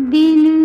दिल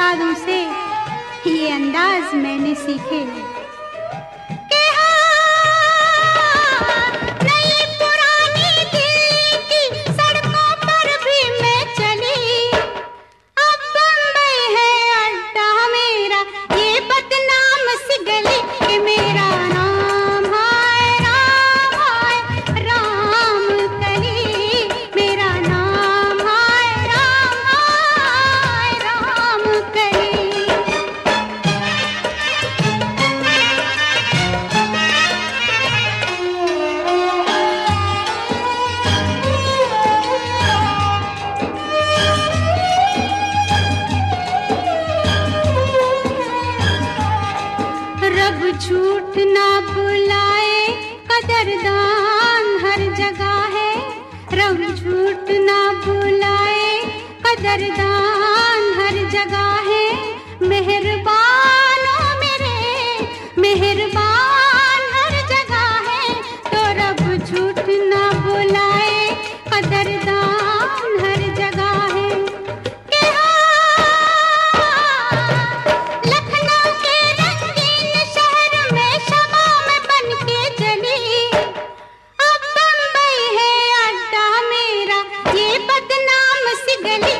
उस्तादों से ये अंदाज मैंने सीखे हैं। सरदान हर जगह है। मेहरबान मेरे, मेहरबान हर जगह है। तो रब झूठ ना बुलाए, कदरदान हर जगह है। के लखनऊ के रंगीन शहर में शबा में बन के चली। अब बंबई है अड्डा मेरा, ये बदनाम सी गली